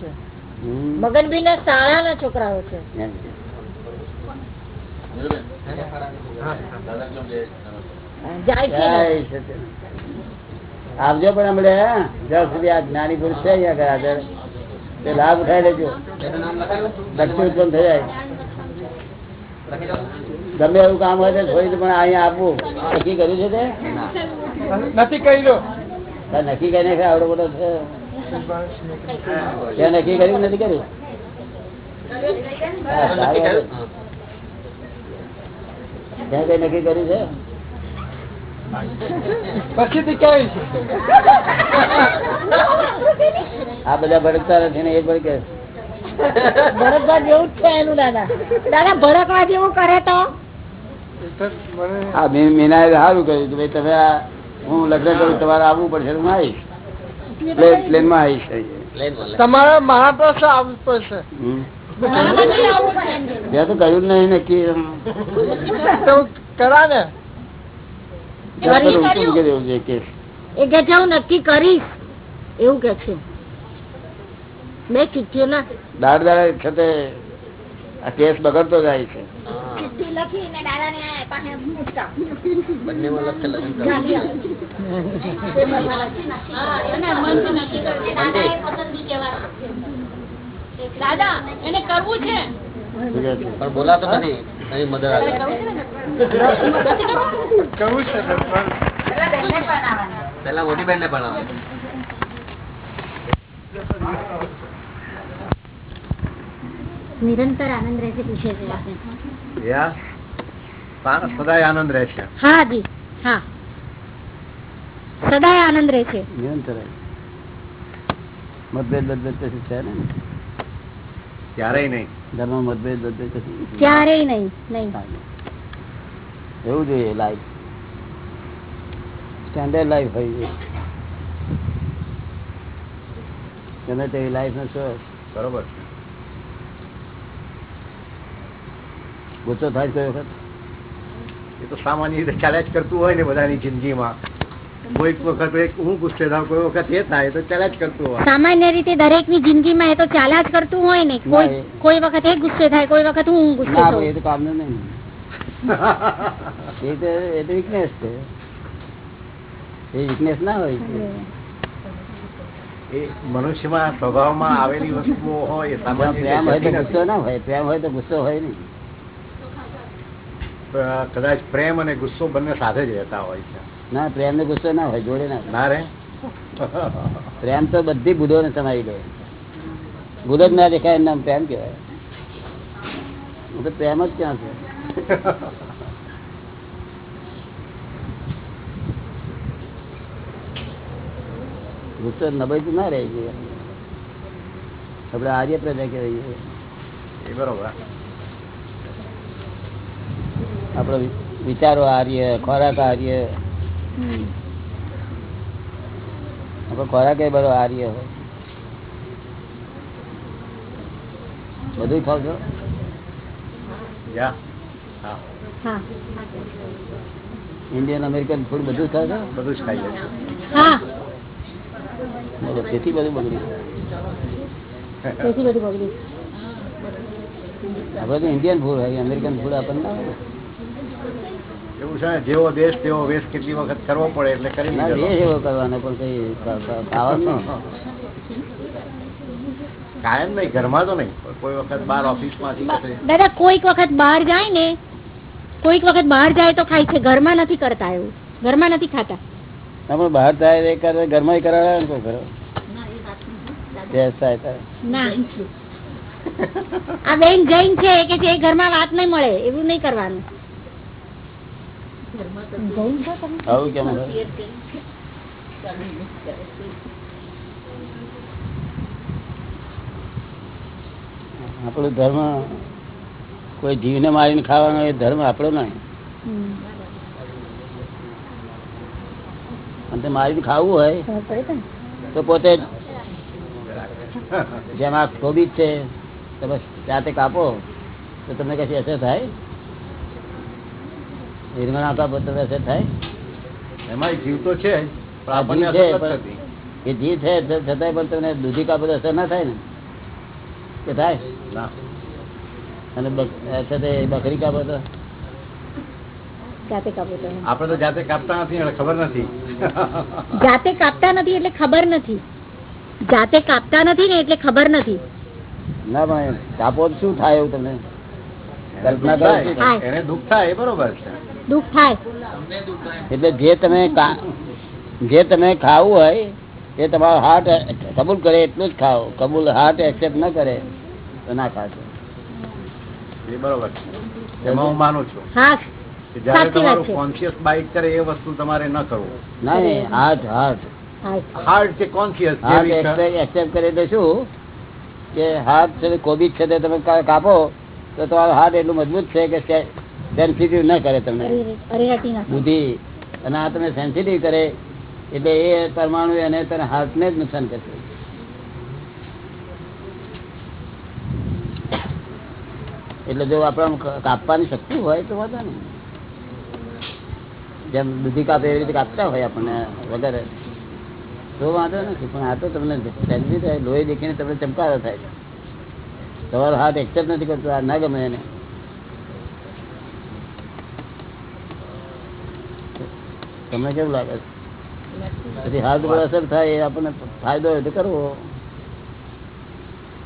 છે. મગનભી ના શાળાના છોકરાઓ છે. ને. આવજો પણ હમણે જ્યાં સુધી આ જ્ઞાની પુરુષ છે અહીંયા આગળ તે લાભ ઉઠાઈ લેજો. લક્ષ્મી ઉત્પન્ન થઈ જાય. ગમે એવું કામ હોય તો થોડી પણ અહીંયા આપવું. નક્કી કર્યું છે તે? નથી કહી લો નક્કી કરીને છે આવડો બધો છે. ત્યાં નક્કી કર્યું નથી કર્યું? ત્યાં કઈ નક્કી કર્યું છે? આ બધા ભડકતા નથી ને એ ભડકે. ભરતવા જેવું જ છે એનું દાદા. દાદા ભરતવા જેવું કરે તો? એ તો આ મી- મીનાએ સારું કહ્યું કે ભાઈ તમે હું લગ્ન કરું તમારે આવવું પડશે હું આવીશ. પ્લેન પ્લેનમાં આવીશ તમારે મારા પાસે આવવું પડશે. તો કહ્યું નહીં નક્કી કરા ને. છે હું નક્કી કરીશ. એવું કે છે. મેં કીધું ના. દાડ દાડ છતાં આ કેસ બગડતો જાય છે. ચિઠ્ઠી લખી ને દાદા ને પાસે મૂકતા. દાદા એને કરવું છે? પણ બોલાતો નથી એની મદદ કરવું છે પેલા મોટી બેન ને પણ આવે નિરંતર આનંદ રહેશે પૂછે છે સદાય આનંદ રહેશે હા જી હા. સદાય આનંદ રહેશે નિરંતર મતભેદ મતભેદ કશું છે ને? ક્યારેય નહીં. ધર્મ મતભેદ મતભેદ કશું ક્યારેય નહીં નહીં. એવું જોઈએ લાઈફ સ્ટેન્ડર્ડ લાઈફ હોય છે ગમે તેવી લાઈફ નો ચોઈસ બરોબર ગુસ્સો થાય કયો વખત? એ તો સામાન્ય રીતે ચાલ્યા જ કરતું હોય ને બધાની જિંદગીમાં. કોઈક વખત એક હું ગુસ્સે થાવ કોઈ વખત એ થાય તો ચાલ્યા જ કરતું હોય. સામાન્ય રીતે દરેકની જિંદગીમાં એ તો ચાલ્યા જ કરતું હોય ને કોઈ કોઈ વખત એ ગુસ્સે થાય કોઈ વખત હું ગુસ્સે થાઉં એ તો કામ નહીં. એ તો એ તો વીકનેસ છે. એ વીકનેસ ના હોય. એ મનુષ્યમાં સ્વભાવમાં આવેલી વસ્તુઓ હોય સામાન્ય પ્રેમ હોય તો ગુસ્સો ના હોય પ્રેમ હોય તો ગુસ્સો હોય નહીં. કદાચ પ્રેમ અને ગુસ્સો બંને સાથે જ રહેતા હોય છે. ના પ્રેમ ને ગુસ્સો ના હોય જોડે ના ના રે? પ્રેમ તો બધી બુધો ને સમાવી દે બુધ જ ના દેખાય એમના પ્રેમ કહેવાય. હું તો પ્રેમ જ ક્યાં છે? ગુસ્સો નબળી તો ના રહે છે. આપડે આર્ય પ્રજા કહેવાય. એ બરોબર. આપડો વિચારો આર્ય ખોરાક હારીએ. આપડે આપણો ખોરાક એ બધો હારીએ હોય. બધું ખાવ છો? યા. હા. હા ઇન્ડિયન અમેરિકન ફૂડ બધું ખાવ છો? બધું જ ખાઈ હા. તેથી બધું બગડ્યું તેથી બધું બગડ્યું આપણે તો ઇન્ડિયન ફૂડ હોય અમેરિકન ફૂડ આપણને ના હોય. એવું છે ને જેવો દેશ તેવો વેશ કેટલી વખત કરવો પડે એટલે કરી એવો કરવાનો પણ કઈ. કાયમ નહીં ઘરમાં તો નહીં કોઈ વખત બહાર ઓફિસમાંથી દાદા કોઈક વખત બહાર જાય ને કોઈક વખત બહાર જાય તો ખાય છે ઘરમાં નથી કરતા એવું. ઘરમાં નથી ખાતા. આપણે બહાર જાય એ કરે ઘરમાં કરાવે ને કોઈ કરો આ બેન જૈન છે કે છે એ ઘરમાં વાત નહીં મળે એવું નહીં કરવાનું. આવું કેમ? આપણો ધર્મ કોઈ જીવને મારીને ખાવાનો એ ધર્મ આપણો નહીં. અને મારીને ખાવું હોય? તો પોતે જેમાં આ કોબી છે, તો બસ જાતે કાપો, તો તમને કશી અસર થાય રીંગણ આપણા તો અસર થાય. એમાં જીવ તો છે આપણને જીવ છે, અસર છતાંય પણ તમને દૂધી કાપડ અસર ના થાય ને? કે થાય? ના. અને બકરી કાપો તો? જાતે આપણે તો જાતે કાપતા નથી એટલે ખબર નથી. જાતે કાપતા નથી એટલે ખબર નથી. જાતે કાપતા નથી ને એટલે ખબર નથી. ના ભાઈ કાપો તો શું થાય એવું તમને? કલ્પના. એને દુઃખ થાય બરોબર છે. દુઃખ થાય. એટલે જે તમે જે તમે ખાવું હોય એ તમારો હાર્ટ કબૂલ કરે એટલું જ ખાઓ. કબૂલ હાર્ટ એક્સેપ્ટ ન કરે તો ના ખાશો. એ બરોબર છે. એમાં હું માનું છું. જયારે તમારું કોન્શિયસ બાઇટ કરે એ વસ્તુ તમારે ન કરવું. નહીં હાર્ટ હાર્ટ હા હાર્ડ છે કોન્શિયસ હાર્ટ એક્સેપ્ટ કરે તો શું? કે હાર્ટ છે કોબીજ છે તે તમે કાપો તો તમારું હાર્ટ એટલું મજબૂત છે કે સેન્સિટિવ ન કરે તમને. બુદ્ધિ. અને આ તમે સેન્સિટિવ કરે એટલે એ પરમાણુ એને તને હાર્ટને જ નુકસાન કરશે. એટલે જો આપણે કાપવાની શક્તિ હોય તો વાંધો નહીં. જેમ દૂધી કાપે એવી રીતે કાપતા હોય આપણને વગર. તો વાંધો નથી પણ આ તો તમને સેન્સિટિવ લોહી દેખીને તમને ચમકારો થાય છે. તમારો હાથ એક્સેપ્ટ નથી કરતો આ ના ગમે એને. તમને કેવું લાગે છે? પછી હાથ પર અસર થાય એ આપણને ફાયદો હોય તો કરવો.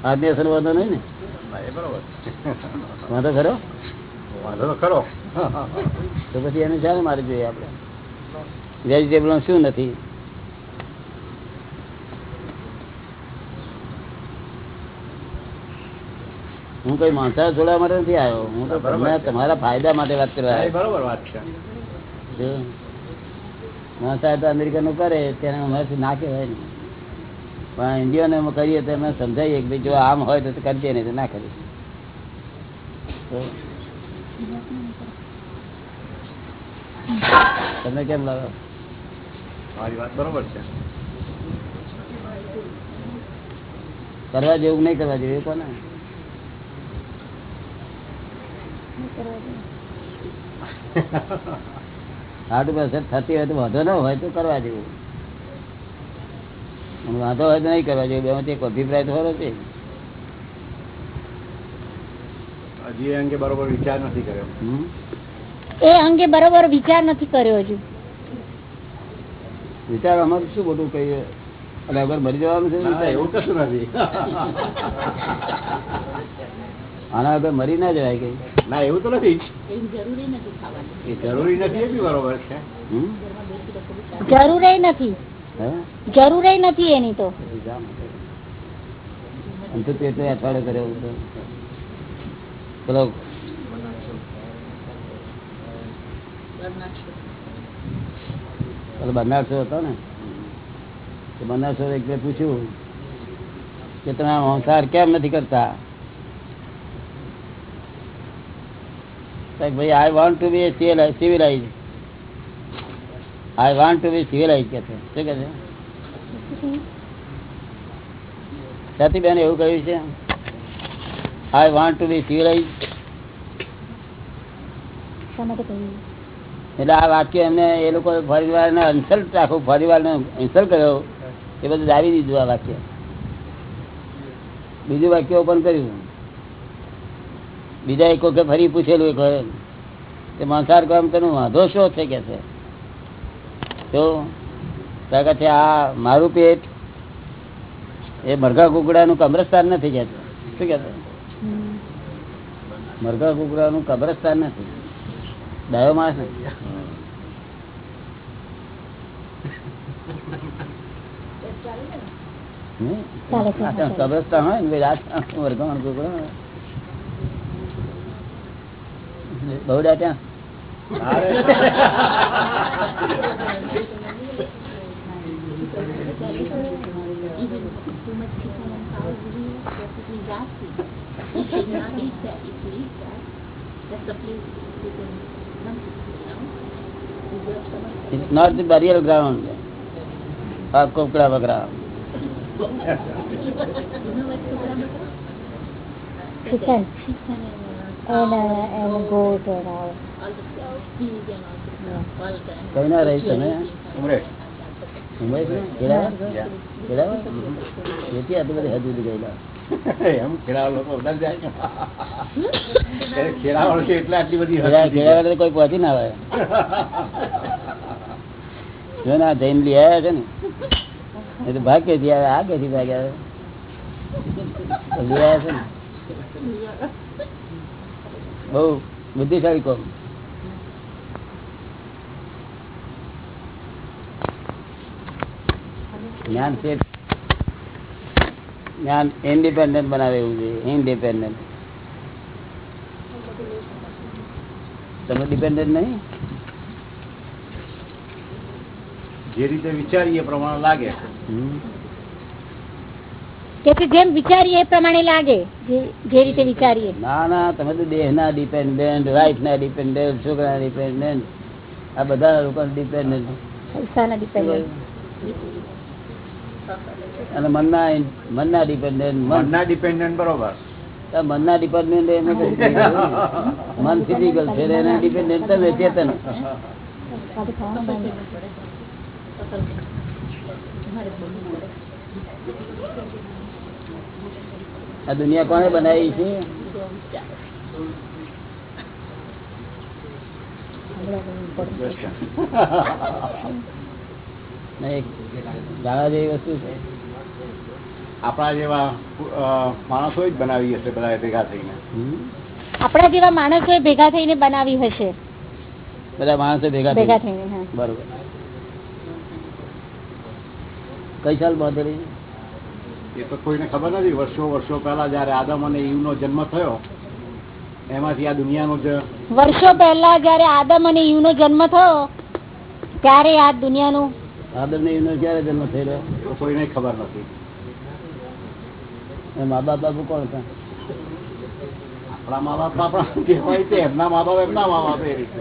હાથની અસર વાંધો નહીં ને? વાંધો ખરો? વાંધો તો ખરો. તો પછી એને ચાલે મારે જોઈએ આપણે. વેજીટેબલ શું નથી? હું કઈ માણસા છોડવા માટે નથી આવ્યો. હું તો. તમારા ફાયદા માટે વાત કરવા બરોબર વાત છે. માણસા તો અમેરિકાનું કરે તેને અમારાથી ના કહેવાય ને. પણ ઇન્ડિયન કરીએ તો અમે સમજાવીએ કે જો આમ હોય તો કરજે નહીં તો ના કરીએ. તમે કેમ લાગે મારી વાત બરોબર છે. કરવા જેવું નહીં કરવા જેવું એ કોને? હાર્ટ ઉપર અસર થતી હોય તો વાંધો ન હોય તો કરવા જેવું. વાંધો હોય તો નહીં કરવા જેવું. બેમાંથી એક અભિપ્રાય તો છે હજી એ અંગે બરોબર વિચાર નથી કર્યો. હમ? એ અંગે બરોબર વિચાર નથી કર્યો હજુ. વિચાર અમારું શું મોટું કહીએ? અને અગર મરી જવાનું છે એવું કશું નથી. આના વગર મરી ના જવાય કે ના એવું તો નથી. એ જરૂરી નથી એ બરોબર છે. હમ? નથી. હે? નથી એની તો. પેટે અઠવાડિયે કર્યો હતો. પેલો બનારસો હતો ને? તો બનારસો એક બે પૂછ્યું કે તમે સંસાર કેમ નથી કરતા? ભાઈ I want to be civilize I want to be civilize કે છે. શું કે છે? સાથી બેન એવું કહ્યું છે? I want to be civilize એટલે આ વાક્ય એમને એ લોકો ફરીવારને ઇન્સલ્ટ આખું ફરીવારને ઇન્સલ્ટ કર્યો. એ બધું દાવી દીધું આ વાક્ય. બીજું વાક્ય ઓપન કર્યું. બીજા એક વખત ફરી પૂછેલું એક કે માંસાહાર કામ તેનો વાંધો શો છે કે છે? તો કે છે આ મારું પેટ એ મરઘા કુકડાનું કબ્રસ્તાન નથી કે શું કે. મરઘા કુકડાનું કબ્રસ્તાન નથી. ડાયો માસ નથી. કબ્રસ્તાન હોય ને મરઘા કુકડા બહુડા ત્યાં It's not the burial ground. આ કોકડા બકરા Chicken. કઈ ના રહી તમે ઉમરે. મુંબઈ છે? ખેડાવા? ખેડાવા? એથી આટલી બધી હદ ગયેલા. એમ ખેડાવા લોકો બધા જાય ને. છે એટલે આટલી બધી ખેડા- સુધી કોઈ પહોંચી ના આવે. જો ના જૈન લઈ આવ્યા છે ને એ તો ભાગથી આવે આ ક્યાંથી ભાગ્યા લઈ આવ્યા છે ને. બહુ બુદ્ધિશાળી કોમ. જ્ઞાન છે. જ્ઞાન ઇન્ડિપેન્ડન્ટ બનાવે એવું છે. ઇન્ડિપેન્ડન્ટ તમે ડિપેન્ડન્ટ નહીં? જે રીતે વિચારીએ પ્રમાણે લાગે હમ. કે જેમ વિચારીએ એ પ્રમાણે લાગે જે- જે રીતે વિચારીએ. ના ના તમે તો દેહ ના ડિપેન્ડન્ટ રાઈટ ના ડિપેન્ડન્ટ છોકરા ડિપેન્ડન્ટ આ બધા લોકો ડિપેન્ડન્ટ પૈસાના ડિપેન્ડન્ટ અને મનના મનના ડિપેન્ડન્ટ મનના ડિપેન્ડન્ટ બરોબર. મનના ડિપેન્ડન્ટ એમાં. મન ફિઝિકલ છે ને એના ડિપેન્ડન્ટ તમે ચેતન આ દુનિયા કોને બનાવી છે? ને જેવી વસ્તુ છે. આપણા જેવા માણસો જ બનાવી હશે બધા ભેગા થઈને? આપણા જેવા માણસો ભેગા થઈને બનાવી હશે. બધા માણસો ભેગા ભેગા થઈ થઈને બરોબર. કઈ સાલ બાંધેલી? એ તો કોઈને ખબર નથી. વર્ષો વર્ષો પહેલા જયારે આદમ અને ઈવનો જન્મ થયો એમાંથી આ દુનિયાનો જ વર્ષો પહેલા જયારે આદમ અને ઈવ જન્મ થયો ત્યારે આ દુનિયાનું આદમ ને એનો ક્યારે જન્મ થયેલો? તો કોઈને ખબર નથી. મા બાપ બાપુ કોણ હતા? આપણા મા બાપ આપણા હોય તે એમના મા બાપ એમના મા બાપ એ રીતે.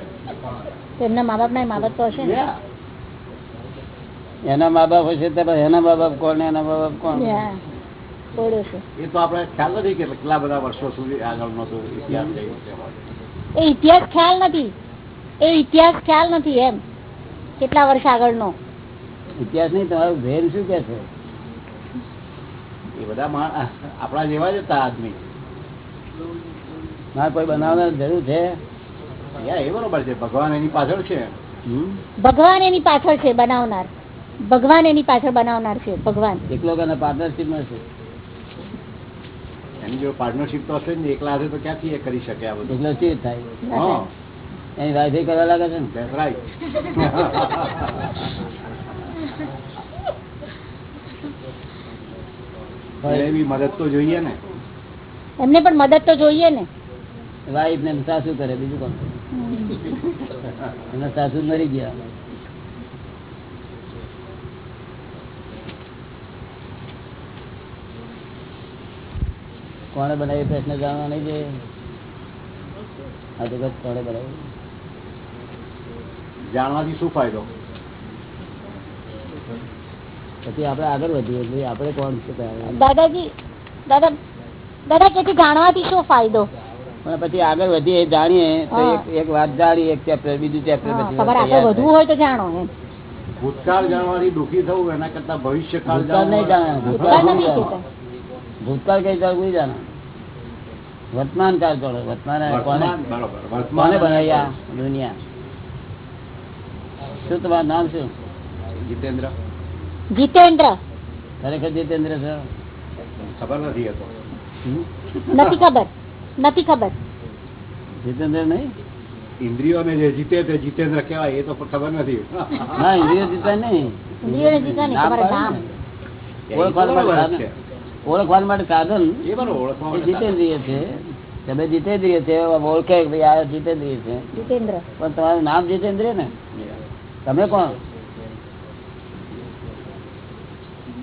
એમના મા બાપ ના મા બાપ તો હશે ને. એના મા બાપ હશે તો એના મા બાપ કોણ એના મા બાપ કોણ? એ તો આપણે ખ્યાલ નથી કે કેટલા બધા વર્ષો સુધી આગળનો તો ઇતિહાસ એ ઇતિહાસ ખ્યાલ નથી. એ ઇતિહાસ ખ્યાલ નથી એમ. કેટલા વર્ષ આગળનો? ઇતિહાસ નહીં તમારું ભેર શું કે છે? એ બધા મા- આપણા જેવા જ હતા આદમી. ના કોઈ બનાવવાની જરૂર છે? એ બરોબર છે ભગવાન એની પાછળ છે. ભગવાન એની પાછળ છે બનાવનાર. ભગવાન એની પાછળ બનાવનાર છે ભગવાન. એકલો પાર્ટનરશીપ છે. એની જો પાર્ટનરશીપ તો હશે ને એકલા હશે તો ક્યાંથી એ કરી શકે આ બધું? એકલો ચીજ થાય. હા. એની વાઈફે કરવા લાગે છે ને? રાઈટ મદદ તો જોઈએ ને. એમને પણ મદદ તો જોઈએ ને. વાઈફ ને સાસુ કરે બીજું કોણ એના સાસુ મરી ગયા. કોણે બનાવી પ્રશ્ન જાણવા નહીં જોઈએ આ જગત કોણે બનાવ્યું? જાણવાથી શું ફાયદો? પછી આપણે આગળ વધીએ એટલે આપણે કોણ છે દાદાજી દાદા દાદા કે જાણવાથી શું ફાયદો? પણ પછી આગળ વધીએ જાણીએ તો એક એક વાત જાણીએ એક ચેપ્ટર બીજું ચેપ્ટર તમારે આગળ વધવું હોય તો જાણો એમ. ભૂતકાળ જાણવાથી દુઃખી થવું એના કરતા ભવિષ્યકાળ ભૂતકાળ નહીં જાણવાનું. ભૂતકાળ ભૂતકાળ નથી નહીં કહેતા. ભૂતકાળ કઈ ચાલ કોઈ જાણે. વર્તમાન કાળ ચાલો. વર્તમાન કોને? વર્તમાન બરોબર. કોને વર્તમાન બનાવી આ દુનિયા. શું તમારું નામ શું? જીતેન્દ્ર. જીતેન્દ્ર. ખરેખર જીતેન્દ્ર છે? ખબર નથી હતો હમ? નથી ખબર. નથી ખબર. જીતેન્દ્ર નહીં? ઇન્દ્રિયોને જે જીતે તે જીતેન્દ્ર કહેવાય એ તો ખબર નથી. ના ઇન્દ્રિય જીતા નહીં. ઇન્દ્રિયોને જીતા નહીં, નામ તમારે પાડે નામ. ને. ઓળખવા માટે છે. એ ઓળખવા જીતેન્દ્રિય છે. તમે જીતેન્દ્રિય છે ઓળખે ભાઈ આ જીતેન્દ્રિય છે. જીતેન્દ્ર. પણ તમારું નામ જીતેન્દ્રિય ને? તમે કોણ?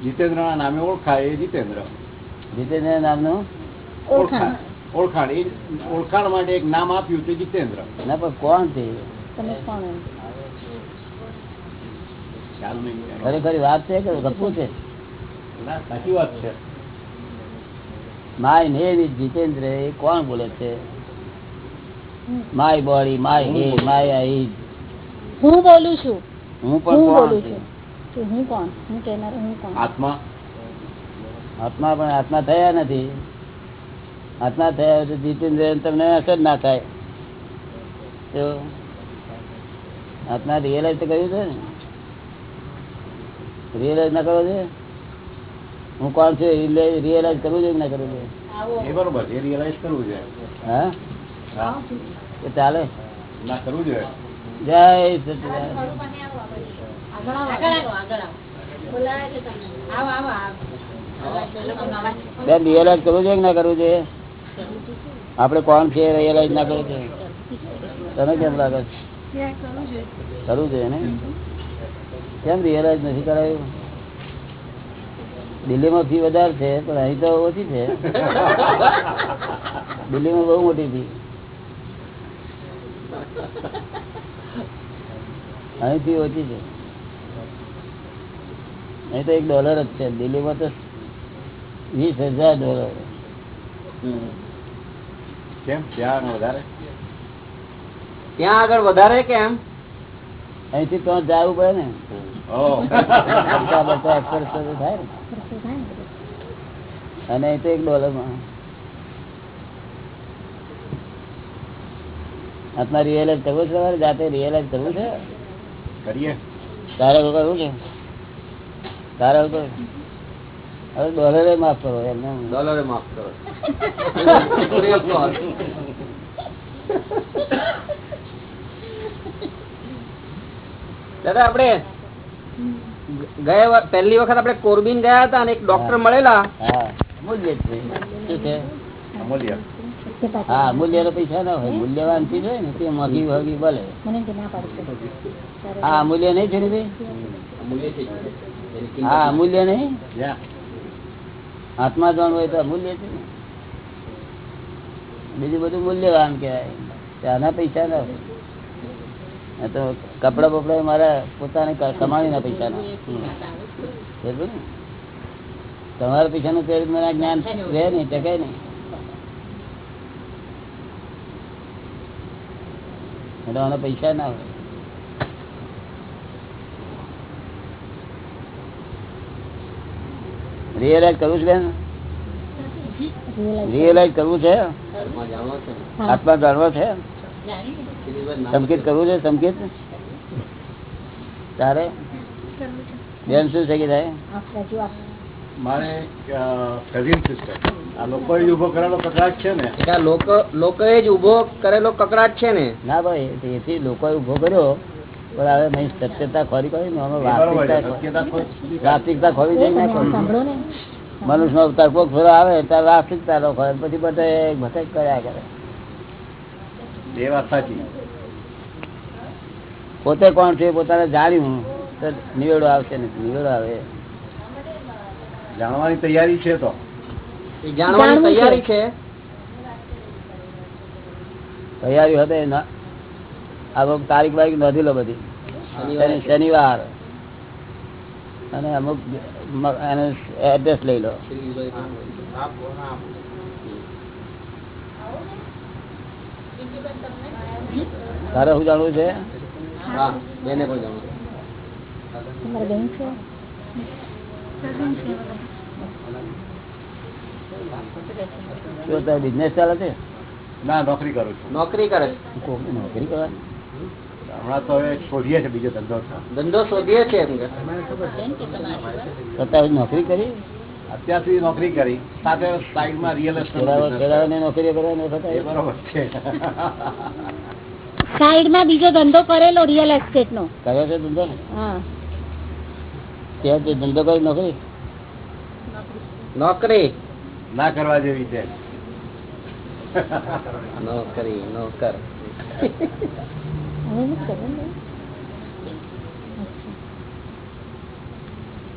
જીતેન્દ્રના નામે ઓળખાય એ જીતેન્દ્ર. જીતેન્દ્ર નામનું? ઓળખાણ. ઓળખાણ. એ ઓળખાણ માટે એક નામ આપ્યું તે જીતેન્દ્ર. ના પણ કોણ છે તમે કોણ ખરેખર વાત છે કે ગપુ છે? સાચી વાત છે. માય નેમ ઇઝ જીતેન્દ્ર એ કોણ બોલે છે? My body my hey my I. હું બોલું છું. હું પણ બોલું કોણ છું. હું કોણ? હું કેનાર હું કોણ? આત્મા. આત્મા પણ આત્મા થયા નથી. આત્મા થયા તો જીતેન્દ્ર તમને અસર ના થાય. તો આત્મા રિયલાઇઝ તો કર્યું છે ને? રિયલાઇઝ ના કરવો છે? હું કોણ છું રિયલાઇઝ કરવું જોઈએ કે ના કરવું જોઈએ? એ બરોબર એ રિયલાઇઝ કરવું જોઈએ હા? હા. એ ચાલે. ના કરવું જોઈએ. જય સચિદાન બેન રિયલાઇઝ કરવું જોઈએ કે ના કરવું જોઈએ? આપણે કોણ છે રિયલાઇઝ ના કરવું જોઈએ? તને કેમ લાગે? છે કરવું જોઈએ. ને? કેમ રિયલાઇઝ નથી કરાયું? દિલ્હીમાં ફી વધારે છે પણ અહીં તો ઓછી છે. દિલ્હીમાં બહુ મોટી ફી અહીં ફી ઓછી છે. અહીં તો એક ડોલર જ છે. દિલ્હીમાં તો વીસ હજાર ડોલર. કેમ? ત્યાં વધારે? ત્યાં આગળ વધારે કેમ? અહીંથી તો જવું પડે ને. થાય ને. અને એ તો એક ડોલરમાં આત્મા રિયલાઇઝ કરવું છે તમારે? જાતે રિયલાઇઝ કરવું છે? કરીએ. તારા લોકો શું છે? તારા લોકો હવે ડોલરે માફ કરો એમને ડોલરે માફ કરો. દાદા આપણે ગયા પહેલી વખત આપણે કોરબીન ગયા હતા અને એક ડોક્ટર મળેલા. હા. મૂલ્ય છે શું છે? અમૂલ્ય હા મૂલ્ય નો પૈસા ના હોય મૂલ્યવાન ચીજ હોય ને તે મોઘી વગી ભલે હા મૂલ્ય નહીં છે ને ભાઈ? અમૂલ્ય હા અમૂલ્ય નહીં? હાથમાં આત્મા હોય તો અમૂલ્ય છે બીજું બધું મૂલ્યવાન કહેવાય. ત્યાંના પૈસા ના હોય. આ તો કપડા બપડા મારા પોતાની કમાણીના પૈસા ના તમારા પૈસાનું પ્રેરિત મને જ્ઞાન રહે નહીં ટકે નહીં. એટલે આના પૈસા ના હોય. રિયલાઇઝ કરવું છે બેન? રિયલાઇઝ કરવું છે. આત્મા જાણવો છે? સંકેત કરવું છે સંકેત? તારે? બેન શું છે કે થાય મારે કઝિન સિસ્ટર આ લોકો ઊભો કરેલો કકડાટ છે ને. એટલે લોકો લોકોએ જ ઊભો કરેલો કકડાટ છે ને? ના ભાઈ એથી લોકોએ ઊભો કર્યો પણ હવે સત્યતા ખોરી કરી ને વાસ્તવિકતા ખોરી. અવતાર કોક ફેરો આવે ત્યારે વાસ્તવિકતા પછી બધે ભટક કર્યા કરે. એ વાત સાચી. પોતે કોણ છે પોતાને જાણ્યું તો નિવેડો આવશે ને? નિવેડો આવે. જાણવાની તૈયારી છે તો. જાણવાની તૈયારી છે. તૈયારી હતી આ તારીખ બારીખ નોંધી લો બધી. શનિવાર અને અમુક એડ્રેસ લઈ લો. તારે શું જાણવું છે? હા બેને પણ જાણવું બેન છે? શું તારે બિઝનેસ ચાલે છે? ના નોકરી કરું છું. નોકરી કરે નોકરી કરવાની. હમણાં તો હવે શોધીએ છે બીજો ધંધો ધંધો શોધીએ છે છતાં નોકરી કરી? અત્યાર સુધી નોકરી કરી. સાથે સાઈડમાં રિયલ છતાં બરોબર છે. સાઈડમાં બીજો ધંધો કરેલો રિયલ એસ્ટેટ નો. કર્યો છે ધંધો ને? હા. ત્યાં ધંધો કરી નોકરી? નોકરી. ના કરવા જેવી છે. નોકરી નોકર.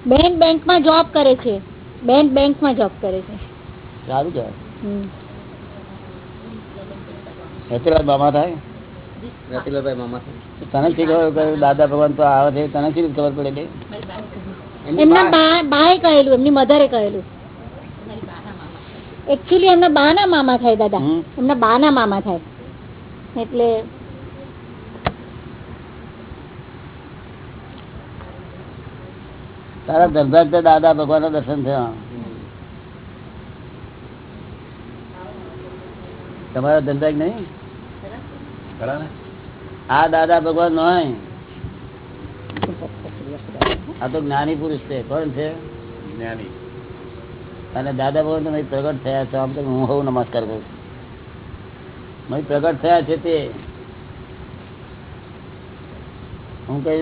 બેન બેંક બેંકમાં જોબ કરે છે. બેન બેંકમાં જોબ કરે છે. સારું કહેવાય. હમ. એટલા મામા થાય? રતિલાલભાઈ મામા તને શી ખબર? દાદા ભગવાન તો આવે છે. તને શી ખબર પડે એમની બાએ કહેલું એમની મધરે કહેલું. એકચ્યુઅલી એમના બાના મામા થાય દાદા. એમના બાના મામા થાય. એટલે તારા ધનભાગ દાદા ભગવાન દર્શન થયા. તમારા ધંધા નહીં? આ દાદા ભગવાન નો આ તો જ્ઞાની પુરુષ છે કોણ છે? જ્ઞાની. અને દાદા ભગવાન તમે પ્રગટ થયા છો આમ તો હું હું નમસ્કાર કરું છું. પ્રગટ થયા છે તે. હું કઈ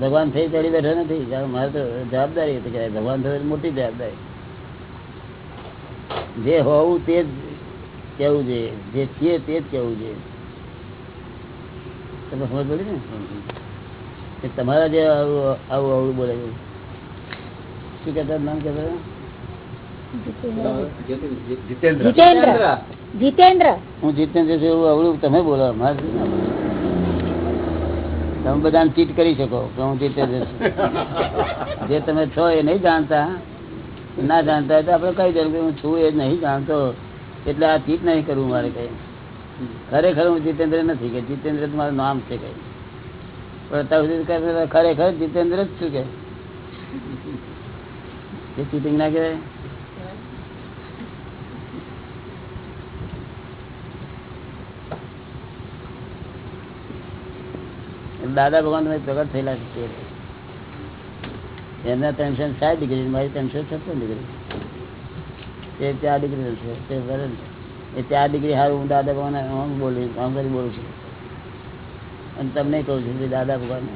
ભગવાન થઈ ચડી બેઠો નથી મારે તો જવાબદારી હતી કે ભગવાન થયું મોટી જવાબદારી. જે હોવું તે જ કેવું જોઈએ જે છીએ તે જ કેવું જોઈએ. તમે સમજ પડી ને? કે તમારા જે આવું આવું આવું બોલે છે. શું કહેતા નામ કહેતા જીતેન્દ્ર. જીતેન્દ્ર. જીતેન્દ્ર. હું જીતેન્દ્ર છું એવું અવળું તમે બોલો મારે? તમે બધાને ચીટ કરી શકો કે હું જીતેન્દ્ર જે તમે છો એ નહીં જાણતા. ના જાણતા એટલે આપણે કહી દઉં કે હું છું એ નહીં જાણતો. એટલે આ ચીટ નહીં કરવું મારે કઈ. ખરેખર હું જીતેન્દ્ર નથી કે જીતેન્દ્ર તમારું મારું નામ છે કઈ. પણ ખરેખર જીતેન્દ્ર જ છું કે? ચીટિંગ ના કહેવાય? દાદા ભગવાન તમે પ્રગટ થયેલા છે. એમના ત્રણસો સાઠ ડિગ્રી મારી ત્રણસો છપ્પન ડિગ્રી એ ચાર ડિગ્રી છે. તે બરાબર. એ ચાર ડિગ્રી સારું હું દાદા ભગવાન હું બોલું કરી બોલું છું. અને તમને કહું છું કે દાદા ભગવાન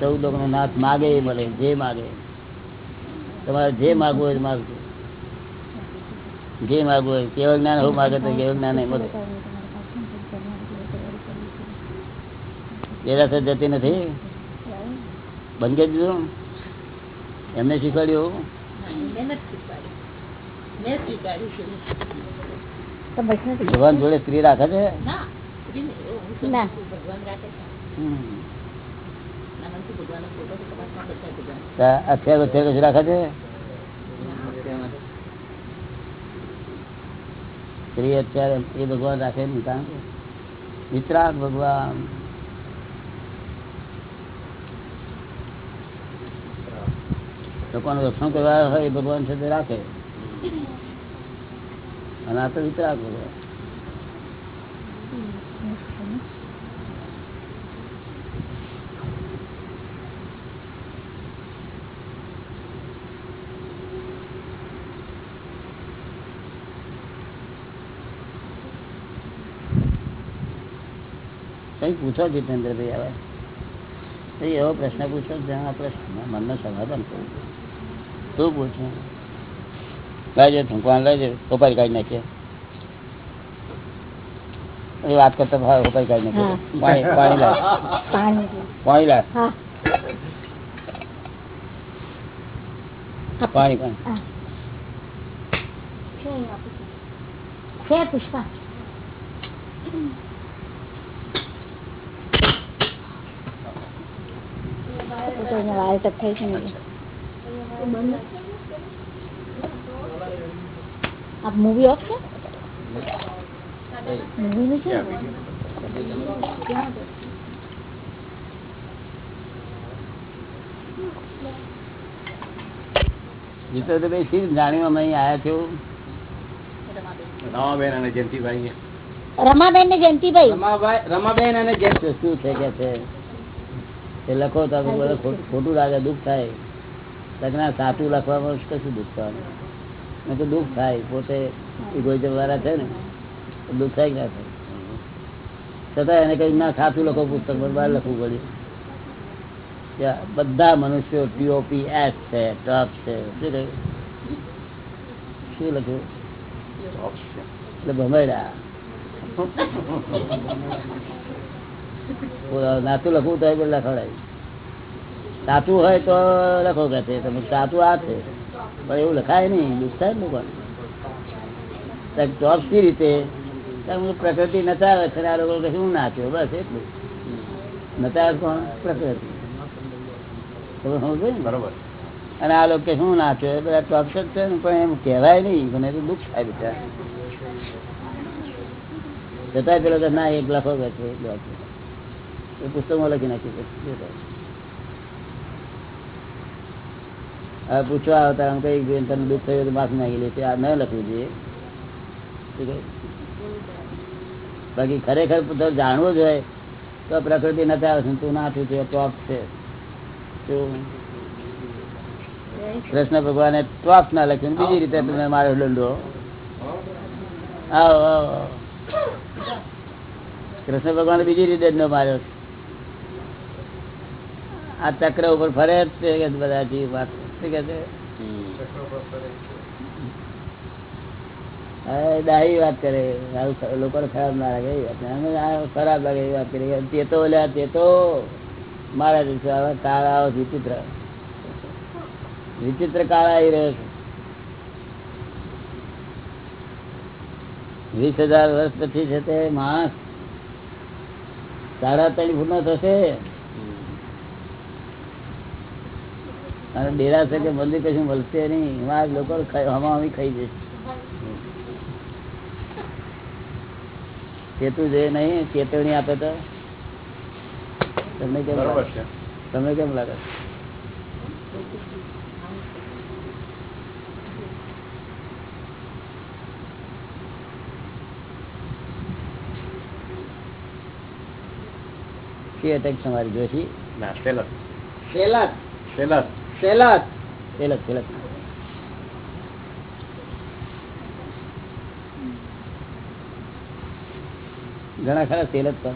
ચૌદ લોકનો નાથ માગે એ મળે જે માગે. તમારે જે માગવું હોય માગજો. જે માગવું હોય કેવળ જ્ઞાન હું માગે તો કેવળ જ્ઞાન એ મળે. દેરાસર જતી નથી? બંધ કરી દીધું? એમને શીખવાડ્યું તો ભગવાન જોડે સ્ત્રી રાખે છે? ના અત્યારે અત્યારે કશું રાખે છે સ્ત્રી અત્યારે એ ભગવાન રાખે નહીં કારણ કે વિતરાગ ભગવાન લોકોનું રક્ષણ કરવા હોય? એ ભગવાન છે તે રાખે? અને આ તો વિતરાગ ભગવાન કઈ પૂછો જીતેન્દ્રભાઈ હવે કઈ એવો પ્રશ્ન પૂછો જ્યાં આ પ્રશ્ન મનનું સમાધાન કરવું શું પૂછું? લાવજો ઠુંકવાન લાવજો કોપારી કાઢી નાખીએ. એ વાત કરતા ભાવ કોપારી કાઢી નાખીએ. પાણી પાણી લાવ. પાણી પાણી લાવ. હા. પાણી પાણી. હા. છે પુષ્પા. તો એને વાર તો થઈ છે ને. આ મૂવી ઓફ છે? મૂવી નું છે જીતેન્દ્રભાઈ શી જાણ્યું અમે અહીં આવ્યા છો? રમાબેન અને જયંતિભાઈ. રમાબેન ને જયંતિભાઈ? રમાબેન અને જયંતિ શું છે કે છે? એ લખો તો ખોટું લાગે દુઃખ થાય. લગ્ન સાચું લખવામાં કશું દુઃખ થવાનું. મેં તો દુઃખ થાય. પોતે ઇગોઇઝમ વાળા છે ને દુઃખ થાય ના થાય છતાં એને કઈ ના સાચું લખો પુસ્તક પર બહાર લખવું પડ્યું બધા મનુષ્યો ટીઓપી એસ છે ટોપ છે. શું કહ્યું શું લખ્યું એટલે ભમેડા. નાતું લખવું તો લખડાય સાચું હોય તો લખો કે છે તમે આ છે. પણ એવું લખાય નહીં દુઃખ થાય ને પણ ટોપ રીતે પ્રકૃતિ નચાવે છે આ લોકો હું નાચ્યો બસ એટલું. નચાવે કોણ? પ્રકૃતિ? બરોબર. અને આ લોકો શું નાચ્યો બધા ટોપ છે ને પણ એમ કહેવાય નહીં મને તો દુઃખ થાય બધા જતા પેલો કે ના એક લખો કે છે એ પુસ્તકમાં લખી નાખ્યું છે. હવે પૂછવા આવતા આમ કઈ બેન તને દુઃખ થયું માફી માંગી લે છે આ ન લખવું જોઈએ. બાકી ખરેખર જાણવું જોઈએ તો પ્રકૃતિ નથી આવે તું ના નાઠું છે ટોપ છે. કૃષ્ણ ભગવાને ટોપ ના લખ્યું. બીજી રીતે તમે મારો લંડો. આવો આવો. કૃષ્ણ ભગવાને બીજી રીતે માર્યો. છે. આ ચક્ર ઉપર ફરે જ બધા જીવ વાત કરે. લોકોને ખરાબ ના લાગે અમે ખરાબ લાગે એવી વાત કરી. તે તો ઓલ્યા તે તો મારા દિવસે હવે કાળ વિચિત્ર. વિચિત્ર કાળ આવી રહ્યો છે. વીસ હજાર વર્ષ પછી છે તે માણસ સાડા ત્રણ ફૂટ થશે. અને ડેરા છે કે મંદિર કશું મળશે નહીં. એમાં લોકો હમામી ખાઈ જશે ચેતું જોઈએ નહીં? ચેતવણી આપે તો? તમને કેમ લાગે? તમને કેમ લાગે? કે અટેક તમારી જોશી? ના સેલર સેલર સેલસ ઘણા ખરા તેલ જ કરે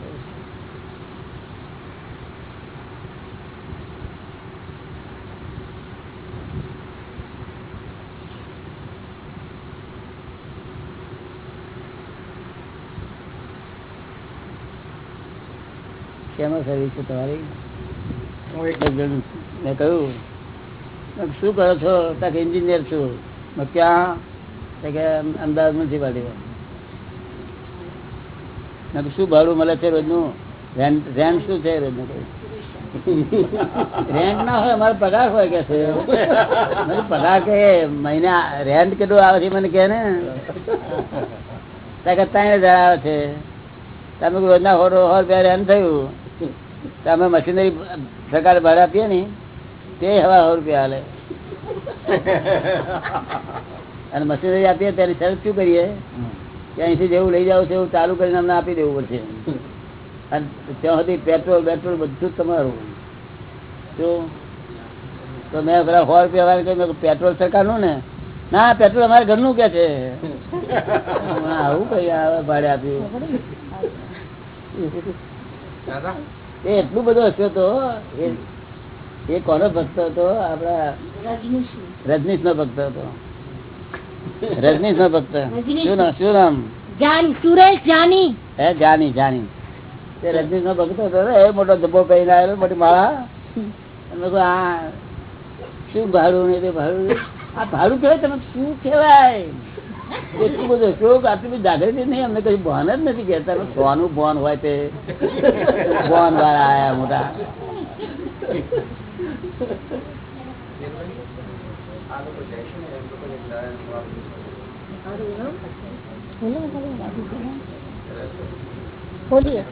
સર્વિસ છે તમારી? હું એક મેં કહ્યું શું કરો છો? એન્જિનિયર છું. ક્યાં? કે અમદાવાદ મ્યુનિસિપાલિટીમાં મેં. શું ભાડું મળે છે રોજનું? રેન્ટ રેન્ટ શું છે રોજનું? રેન્ટ ના હોય, અમારો પગાર હોય, કે પગાર કે મહિને રેન્ટ કેટલું આવે છે મને કે ને? ત્યાં ત્રણ હજાર આવે છે. તમે રોજના સો સો રૂપિયા રેન્ટ થયું. તમે મશીનરી સરકાર ભાડે આપીએ ને. તે હવા સો રૂપિયા હાલે. અને મશીનરી આપીએ ત્યારે શરત શું કરીએ? કે અહીંથી જેવું લઈ જાવ છે એવું ચાલુ કરીને અમને આપી દેવું પડશે. અને ત્યાં સુધી પેટ્રોલ પેટ્રોલ બધું તમારું. શું? તો મેં પેલા સો રૂપિયા વાળા કહ્યું પેટ્રોલ સરકારનું ને? ના પેટ્રોલ અમારે ઘરનું કે છે. આવું કઈ આવે ભાડે આપ્યું? એ એટલું બધું હશે તો એ- કોનો ભક્ત હતો? આપડા રજનીશ નો ભક્ત હતો. રજનીશ નો ભક્ત. શું નામ શું નામ? સુરેશ જાની. હે જાની જાની. રજનીશ નો ભક્ત હતો એ મોટો ધબ્બો પહેરીને આવેલો મોટી માળા. આ શું ભાડું ને તે ભાડું આ ભાડું કહેવાય તમે શું કહેવાય એટલું બધું શું? આટલી બધી જાગૃતિ નહીં અમને કઈ ભાન જ નથી કહેતા. સોનું ભાન હોય તે. ભાન વાળા આયા મોટા. બોલીએ.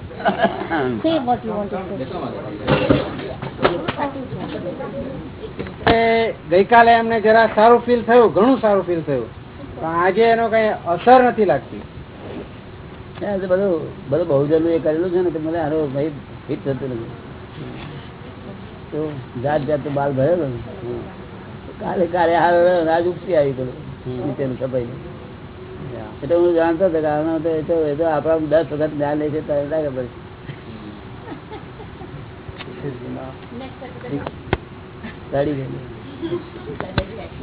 ગઈકાલે એમને જરા સારું ફીલ થયું ઘણું સારું ફીલ થયું. પણ આજે એનો કઈ અસર નથી લાગતી. બધું બધું બહુજનું એ કરેલું છે ને કે મને હારો ભાઈ ફિટ થતું નથી. તો જાત જાત બાલ ભરેલો કાલે કાલે હાલ રાજ ઉપસી આવી ગયો. નીચેનું સફાઈ. એટલે હું જાણતો હતો કારણ તો એ તો એ તો આપણા દસ વખત જ્ઞાન લે છે ત્યારે લાગે ખબર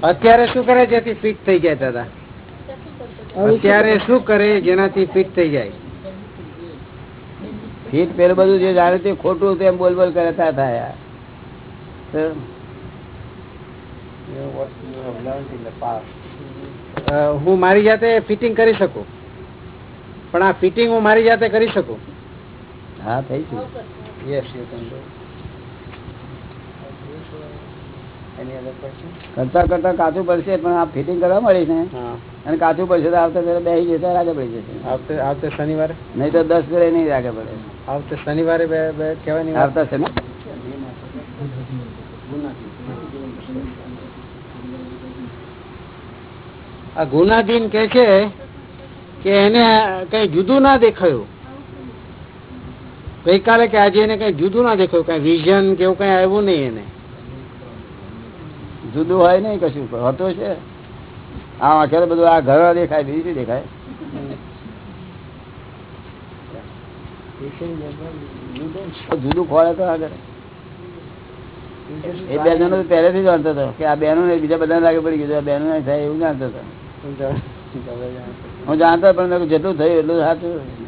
અત્યારે શું કરે જેથી ફિટ થઈ જાય દાદા? અત્યારે શું કરે જેનાથી ફિટ થઈ જાય? ફિટ પેલું બધું જે જાણે તે ખોટું તેમ બોલ બોલ કરતા થાય તો અ, હું મારી જાતે ફિટિંગ કરી શકું. પણ આ ફિટિંગ હું મારી જાતે કરી શકું. હા થઈ ગયું. યસ યુ કેન ડુ કરતા કરતા કાચું પડશે પણ આ ફિટિંગ કરવા મળી ને હા. અને કાચું પડશે તો આવતા જરા બેસી જશે આગળ પડી જશે. આવતે આવતે શનિવારે? નહીં તો દસ ઘરે નહીં આગળ પડે. આવતે શનિવારે બે બે કહેવાની છે આવતા છે આ ગુનાધીન કે છે કે એને કઈ જુદું ના દેખાયું. ગઈકાલે કે આજે એને કઈ જુદું ના દેખાયું, કઈ વિઝન કે એવું કઈ આવ્યું નહીં એને. જુદું હોય નહીં કશું હોતું છે. આ અત્યારે બધું આ ઘર દેખાય, બીજું શું દેખાય? જુદું ખોળે તો આગળ. એ બેનો તો પહેલેથી જાણતો હતો કે આ બેનો ને બીજા બધા લાગે પડી ગયું આ બેનો થાય એવું જાણતો હતો. હું જાણતો પણ જેટલું થયું એટલું સાચું.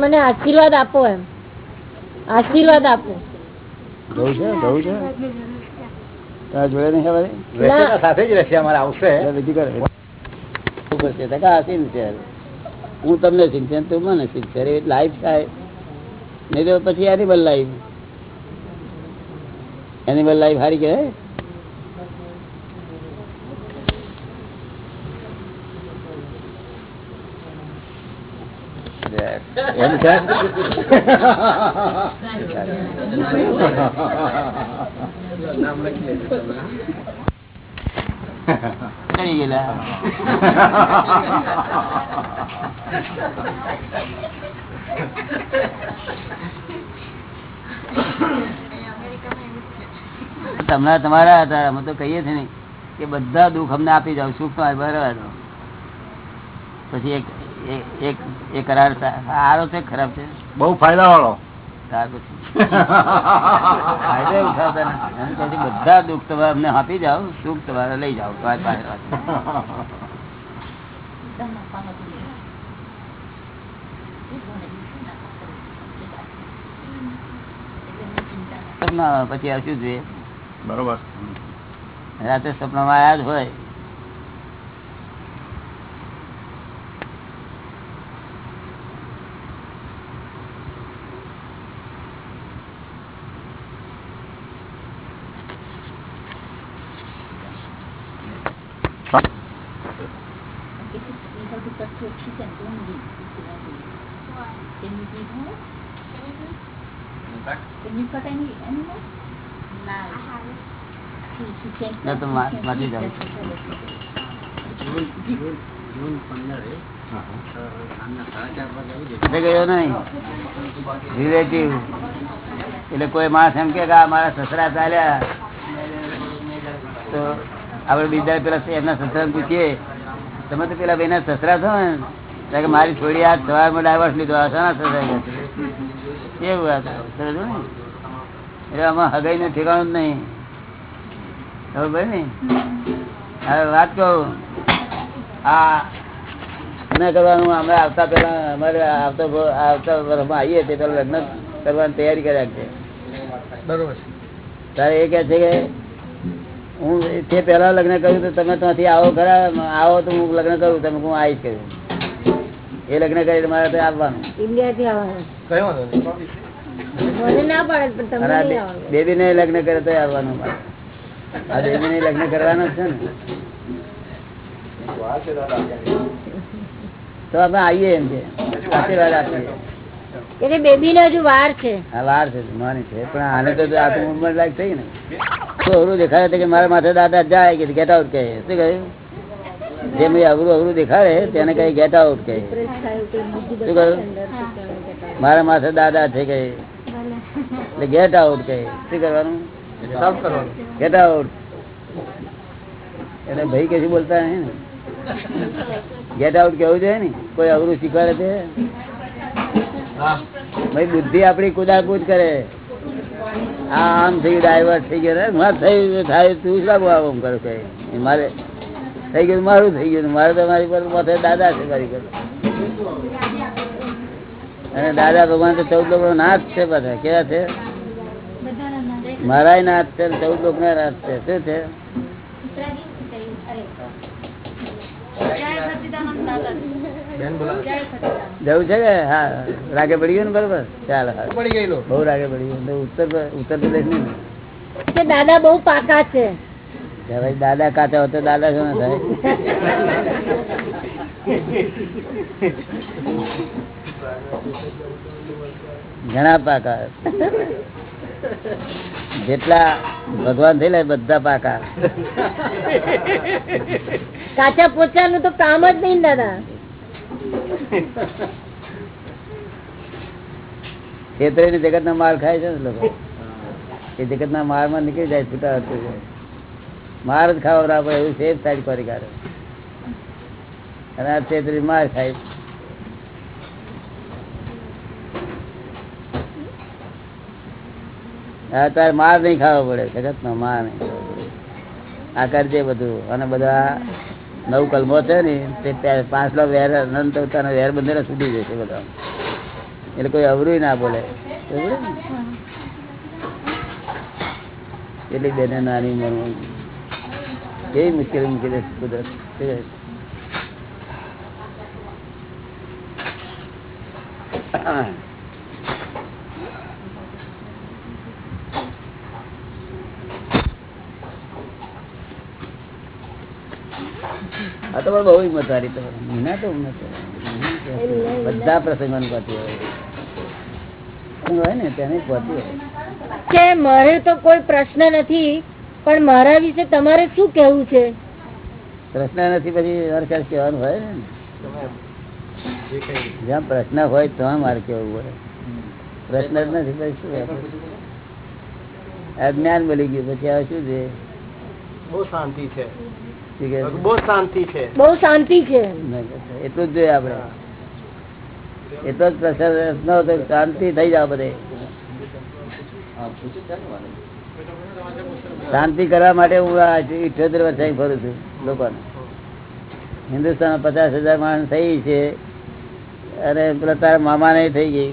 મને આશીર્વાદ આપો એમ. આશીર્વાદ આપો. જવું છે જવું છે. તારા જોડે નહીં સાથે જ આવશે. બીજી કરે. હું તમને સિન્સિયર તું મને સિન્સિયર લાઈફ થાય. નહીં તો પછી એનિમલ લાઈફ એનિમલ લાઈફ હારી કહેવાય. એમ ગયેલા. તમને તમારા હતા અમે તો કહીએ છીએ ને કે બધા દુઃખ અમને આપી જાવ સુખ તો બરાબર પછી એક એક- એક એક કરાર સારો છે ખરાબ છે? બહુ ફાયદા વાળો બધા દુઃખ તમારે અમને આપી જાઓ સુખ તમારે લઈ જાઓ તો આ પાસે સપના પછી આ જોઈએ? બરોબર. રાતે સપનામાં આયા જ હોય. ના તો મા- માથી જાઉં એટલે ગયો નહીં રિલેટિવ એટલે કોઈ માણસ એમ કે મારા સસરા ચાલ્યા. તો આપડે બીજા પેલા એમના સસરા પૂછીએ તમે તો પેલા બેના સસરા છો ને? કારણ કે મારી છોડી આ સવારમાં ડાયવર્સ લીધો આ શાના સસરા? એવું વાત સમજો ને? એટલે આમાં હગાઈ ને ઠેકાણું જ નહીં. ખબર પડી ને? હવે વાત કહું આ લગ્ન કરવાનું અમે આવતા પેલા અમારે આવતા આવતા વર્ષમાં આવીએ તે પેલા લગ્ન કરવાની તૈયારી કર્યા છે. બરોબર તારે એ કે છે કે હું તે પેલા લગ્ન કર્યું તો તમે ત્યાંથી આવો ખરા આવો તો હું લગ્ન કરું તમે હું આવીશ કર્યું એ લગ્ન કરી તો ત્યાં આવવાનું. ઇન્ડિયા બેબી ને લગ્ન કરે તો આવવાનું આ બેબી ને લગ્ન કરવાના છે ને. તો આપણે આવીએ એમ છે આશીર્વાદ આપીએ. એટલે બેબી ને હજુ વાર છે. આ વાર છે માની છે. પણ આને તો આ તો ઉંમર લાયક થઈ ને. તો દેખાડે કે મારા માથે દાદા જાય કે ગેટ આઉટ કહે શું કહ્યું? જેમ એ અઘરું અવરું દેખાડે તેને કઈ ગેટ આઉટ કહે શું કહ્યું? મારા માથે દાદા છે કે. એટલે ગેટ આઉટ કહે શું કરવાનું? ગેટ આઉટ એટલે ભાઈ કશું બોલતા નહીં ને ગેટ આઉટ કેવું જોઈએ ને? કોઈ અઘરું શીખવાડે છે? ભાઈ બુદ્ધિ આપડી કુદાકુદ કરે. આ આમ થઈ ગયું ડાયવર્ટ થઈ ગયો. થયું થાય તું શું આવું આમ કરું કઈ મારે થઈ ગયું મારું થઈ ગયું. મારે તો મારી પર માથે દાદા છે મારી પર અને દાદા ભગવાન તો ચૌદ લોકો નાથ છે બધા. કેવા છે? મારા નાથ છે ચૌદ લોકો ના નાથ છે. શું છે? જવું છે કે? હા. રાગે પડી ગયું ને બરોબર? ચાલો પડી ગયેલો. બહુ રાગે પડી ગયું. ઉત્તર ઉત્તર પ્રદેશ ને? દાદા બહુ પાકા છે. ભાઈ દાદા કાચા હોતો દાદા શું થાય? ઘણા પાકા. જેટલા ભગવાન થયેલા બધા પાકા. કાચા પોચાનું તો કામ જ નહીં ને દાદા. છેતરી જગત ના માલ ખાય છે ને લોકો? એ જગત ના મારમાં નીકળી જાય છૂટા હાથે. માર જ ખાવ રાખો એવું સેફ થાય પરિકાર. અને આ છેતરી માર ખાય. હા તારે માર નહીં ખાવો પડે જગત નો માર નહીં ખાવો પડે. આ કરજે બધું. અને બધા નવ કલમો છે ને તે પાંચલો વેર અનંત અવતારનો વેર બંધેલા છૂટી જશે બધા. એટલે કોઈ અવરું ના બોલે? કેટલી બેને નાની ઉંમરમાં. કેવી મુશ્કેલી મૂકી દે કુદરત આ તો પણ બહુ હિંમત વાળી તો મીના તો હિંમત બધા પ્રસંગો પતી હોય હોય ને તેને પતી હોય કે મારે તો કોઈ પ્રશ્ન નથી પણ મારા વિશે તમારે શું કેવું છે? પ્રશ્ન નથી પછી કહેવાનું હોય ને. જ્યાં પ્રશ્ન હોય તો મારે કેવું હોય. પ્રશ્ન જ નથી પછી શું અજ્ઞાન આ ગયું પછી હવે શું છે? બહુ શાંતિ છે. બહુ શાંતિ છે. બહુ શાંતિ છે. એટલું જ જોઈએ આપણે. એટલો જ પ્રશ્ન શાંતિ થઈ જાવ બધે. શાંતિ કરવા માટે હું આ ઇઠ્યોતેર વર્ષ ફરું છું, લોકોને. હિન્દુસ્તાન પચાસ હજાર માણસ થઈ છે, અને તારા મામા નહીં થઈ ગઈ.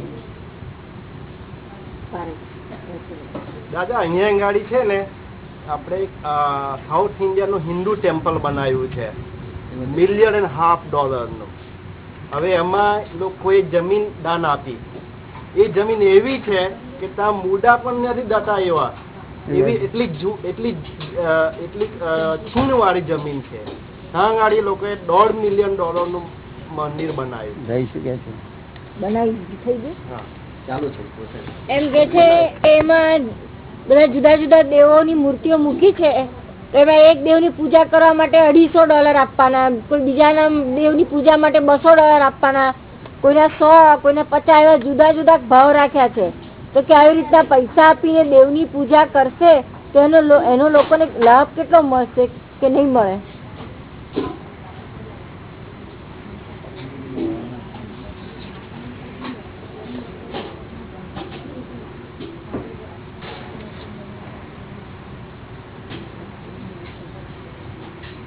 દાદા, અહીંયા ગાડી છે ને, આપણે સાઉથ ઇન્ડિયા નું હિન્દુ ટેમ્પલ બનાવ્યું છે. મિલિયન એન્ડ હાફ ડોલરનું હવે એમાં લોકોએ જમીન દાન આપી. એ જમીન એવી છે કે ત્યાં મૂડા પણ નથી દાતા એવા. એવી એટલી એટલી એટલી છીણવાળી જમીન છે. ત્યાં ગાડી લોકોએ દોઢ મિલિયન ડોલરનું મંદિર બનાવ્યું. રહી શકે છે. બનાવી થઈ ગયું? ચાલુ છે એમ કે છે એમાં બધા જુદા જુદા દેવોની મૂર્તિઓ મૂકી છે. એમાં એક દેવની પૂજા કરવા માટે અઢીસો ડોલર આપવાના કોઈ બીજાના દેવની પૂજા માટે બસો ડોલર આપવાના કોઈના સો કોઈના પચાસ એવા જુદા જુદા ભાવ રાખ્યા છે. તો કે આવી રીતના પૈસા આપીને દેવની પૂજા કરશે તો એનો એનો લોકોને લાભ કેટલો મળશે કે નહીં મળે?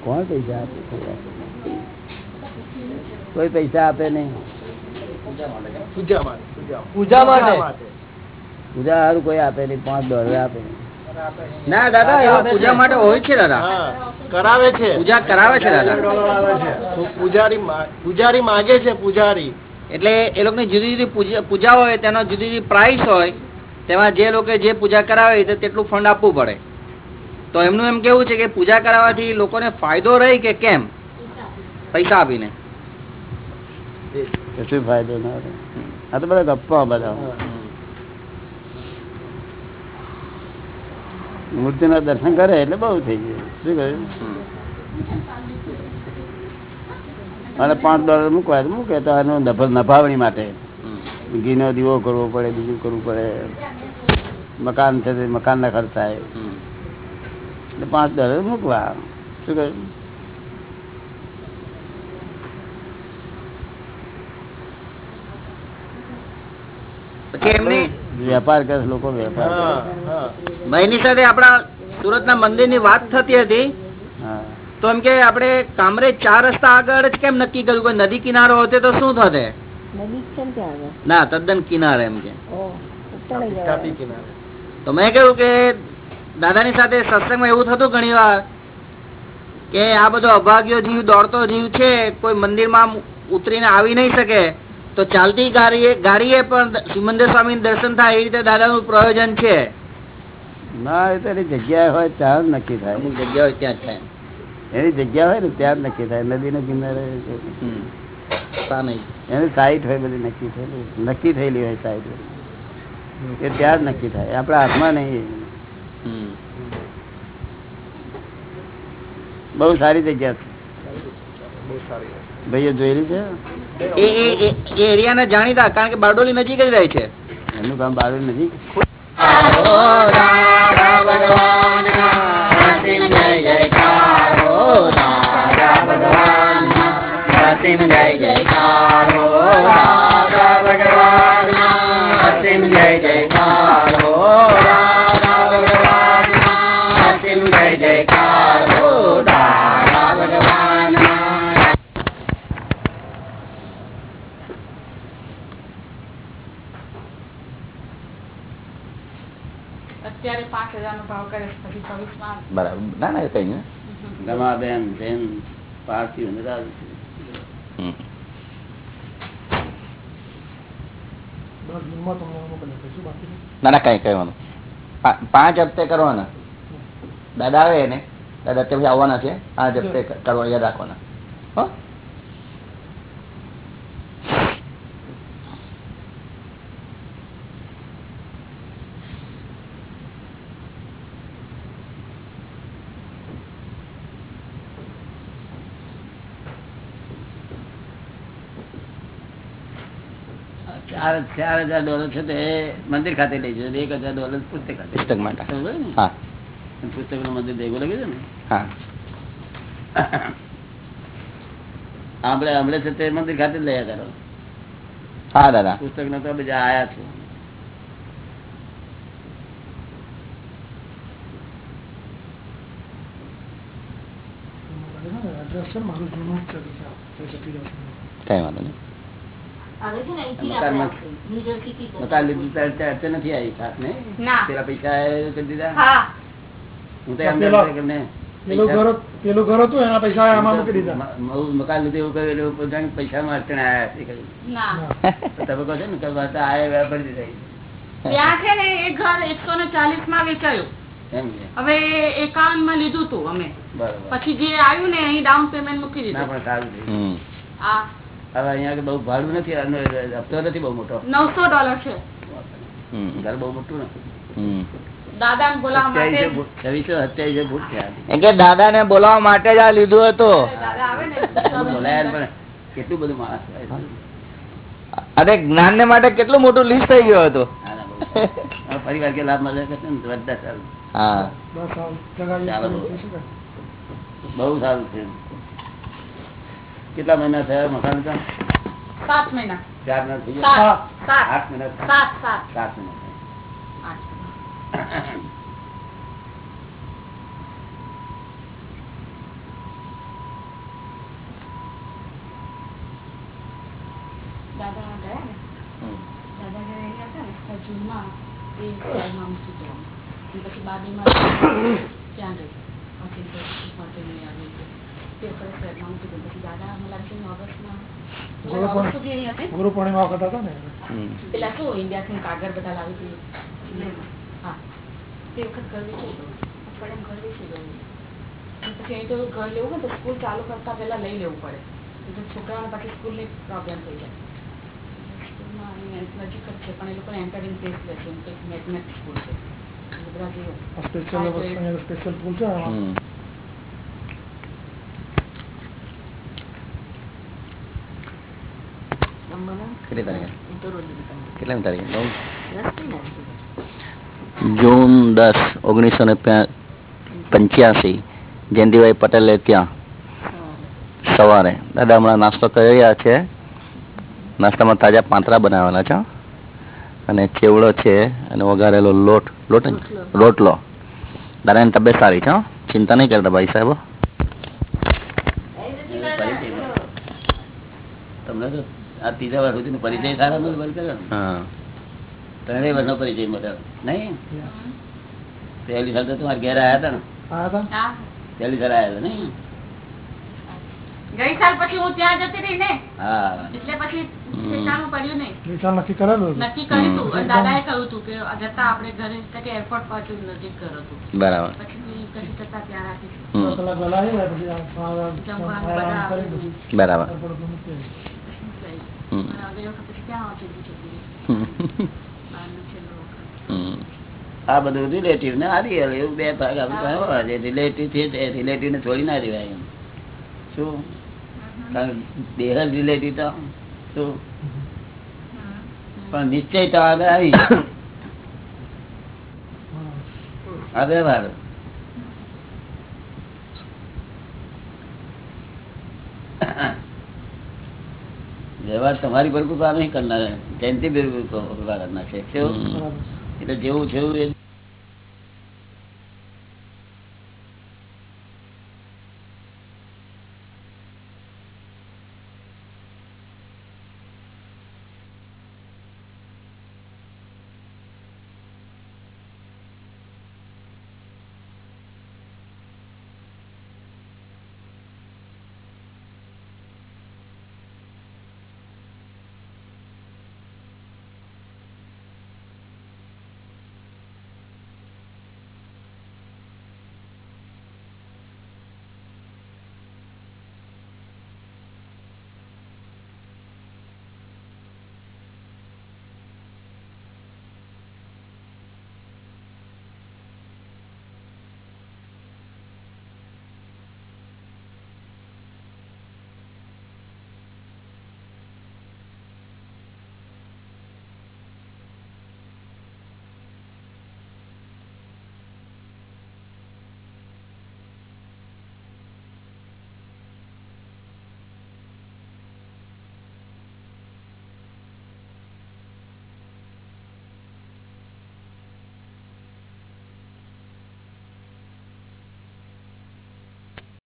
કોણ પૈસા આપે? કોઈ પૈસા આપે નહીં? પૂજા માટે. પૂજા માટે. પૂજા સારું કોઈ આપે નહીં પાંચ ડોલર આપે ના દાદા એવા પૂજા માટે હોય છે દાદા. કરાવે છે. પૂજા કરાવે છે દાદા. પૂજારી પૂજારી માગે છે પૂજારી. એટલે એ લોકોની જુદી જુદી પૂજા હોય તેનો જુદી જુદી પ્રાઇસ હોય તેમાં જે લોકો જે પૂજા કરાવે તો તેટલું ફંડ આપવું પડે. તો એમનું એમ કેવું છે કે પૂજા કરાવવાથી લોકોને ફાયદો રહે કે કેમ? પૈસા આપીને. કશું ફાયદો ના આ તો બધા ગપ્પા બધા મૂર્તિના દર્શન કરે એટલે બહુ થઈ ગયું. શું કહ્યું? અને પાંચ ડોલર મૂકવા મૂકે તો આનો નભ- નભાવણી માટે. ઘીનો દીવો કરવો પડે, બીજું કરવું પડે. મકાન છે તે મકાનના ખર્ચ થાય એટલે પાંચ ડોલર મૂકવા. શું કહ્યું? એમની વેપાર કરે લોકો વેપાર ભાઈની સાથે આપણા સુરતના મંદિરની વાત થતી હતી. તો એમ કે આપણે કામરે ચાર રસ્તા આગળ જ કેમ નક્કી કર્યું? કે નદી કિનારો હોતે તો શું થતે? નદી છે ને ના તદ્દન કિનારે એમ કે. તો મેં કહ્યું કે દાદાની સાથે સત્સંગમાં એવું થતું ઘણી વાર કે આ બધો અભાગ્યો જીવ દોડતો જીવ છે કોઈ મંદિરમાં ઉતરીને આવી નહીં શકે. તો ચાલતી ગાડીએ ગાડીએ પણ સિમંદર સ્વામી દર્શન થાય એ રીતે દાદાનું પ્રયોજન છે? ના એ તો એની જગ્યા હોય ત્યાં જ નક્કી થાય. અમુક હોય ત્યાં થાય. એની જગ્યા હોય ને ત્યાં જ નક્કી થાય. નદીના કિનારે એની સાઈટ હોય બધી નક્કી થયેલી. નક્કી થયેલી હોય સાઈટ એ ત્યાં જ નક્કી થાય. આપણા હાથમાં નહીં. બહુ સારી જગ્યા છે. ભાઈએ જોયેલી છે? એ એ એ- એરિયાને જાણીતા કારણ કે બારડોલી નજીક જ રહે છે. એનું કામ બારડોલી નથી બરાબર ના ના કઈ રમાબેન બેન પાર્થિવ ને. ના ના કઈ કહેવાનું. પાંચ હપ્તે કરવાના. દાદા આવે ને દાદા તે આવવાના છે. પાંચ હપ્તે કરવા યાદ રાખવાના. હો? ચાર ચાર હજાર ડોલર છે તે મંદિર ખાતે લઈ જશે એક હજાર ડોલર પુસ્તક ખાતે. પુસ્તક માટે. પુસ્તકનું? મંદિર ભેગું છે ને. હા. આપણે હમણાં છે તે મંદિર ખાતે જ લઈ કરો. હા દાદા. પુસ્તક નો તો બધા આયા છે. કઈ વાંધો નહીં. મકાન લીધું ત્યારે ત્યાં નથી આવી ખાસ ને. પેલા પૈસા એ કરી દીધા. હું. તો એમ પેલા- કહેતો કે ને પેલું ઘર હતું એના પૈસા આમાં મૂકી દીધા. મ- મ- મકાન લીધું એવું કહ્યું એટલે પોતાની પૈસામાં અડચણ છે કહ્યું. તમે કહો છો ને કે વાત આયા વેપાર દીધા ત્યાં છે ને એ ઘર એકસો ને ચાલીસમાં વેચાયું હવે એકાવનમાં લીધું હતું અમે. પછી જે આવ્યું ને અહીં ડાઉન પેમેન્ટ મૂકી ના દીધું હા. હવે અહીંયા બહુ ભાડું નથી હપ્તો નથી બહુ મોટો. નવસો ડોલર છે. ઘર બહુ મોટું નથી. દાદા ને બોલાવવા માટે જ આ લીધું હતું. કેટલું બધું માણસ અરે જ્ઞાન ને માટે કેટલું મોટું લિસ્ટ થઈ ગયું હતું. પરિવાર કે લાભ મળે. બહુ સારું છે. કેટલા મહિના થયા મકાન કામ સાત મહિના. ચાર ના થઈ ગયા? આઠ મહિના સાત સાત. સાત મહિના પછી બાદીમાં ત્યાં ગઈ. પછી પછી આવી ગુરુ પૂર્ણિમા વખત હતા ને? પેલા શું કાગળ બધા લાવી હતી? હા. તે વખત પછી અહીં તો ઘર લેવું હોય તો સ્કૂલ ચાલુ કરતા પહેલા લઈ લેવું પડે. છોકરાઓને પાછી સ્કૂલની પ્રોબ્લેમ થઈ જાય. અહીં નજીક જ છે પણ એ લોકોને એન્ટરિંગ ટેસ્ટ લે છે. મેથમેટિક્સ સ્કૂલ છે બધા સ્પેશિયલ સ્પેશિયલ પૂલ છે એમાં હમ. કેટલી તારીખે કેટલામી તારીખે જૂન દસ ઓગણીસો ને પંચ્યાસી જયંતિભાઈ પટેલે ત્યાં સવારે દાદા હમણાં નાસ્તો કરી રહ્યા છે નાસ્તામાં તાજા પાંતરા બનાવેલા છે અને ચેવડો છે અને વઘારેલો લોટ લોટ? રોટલો દાદાની તબિયત સારી છે હો? ચિંતા નહીં કરતા ભાઈ સાહેબ તમને આ ત્રીજા વર્ષ સુધી પરિચય સારા નો બંધ કર્યો ને ત્રણેય પરિચય મળ્યો નહીં પહેલી સાલ તો તમારે ઘેર આવ્યા હતા ને આયા હતા હા પહેલી સાલ આવ્યા હતા નહીં ગઈ સાલ પછી હું ત્યાં જતી રહી ને હા એટલે પછી ઠેકાણું પડ્યું નહીં વિશાલ નક્કી કરેલું નક્કી કર્યું હતું કહ્યું હતું કે જતા આપણે ઘરે કે એરપોર્ટ પાછું નજીક હતું બરાબર પછી જતા ત્યાં રાખીશું કરી પછી બરાબર આ બધું રિલેટિવ ને આ રિયલ એવું બે ભાગ આપણે રિલેટિવ છે રિલેટિવ ને છોડી ના દેવાય એમ શું કારણ દેહ રિલેટિવ તો શું પણ નિશ્ચય તો આગળ આવી આ વ્યવહાર વ્યવહાર તમારી પર કૃપા નહીં કરનાર. જયંતિ પર કૃપા કરનાર છે. એટલે જેવું જેવું એ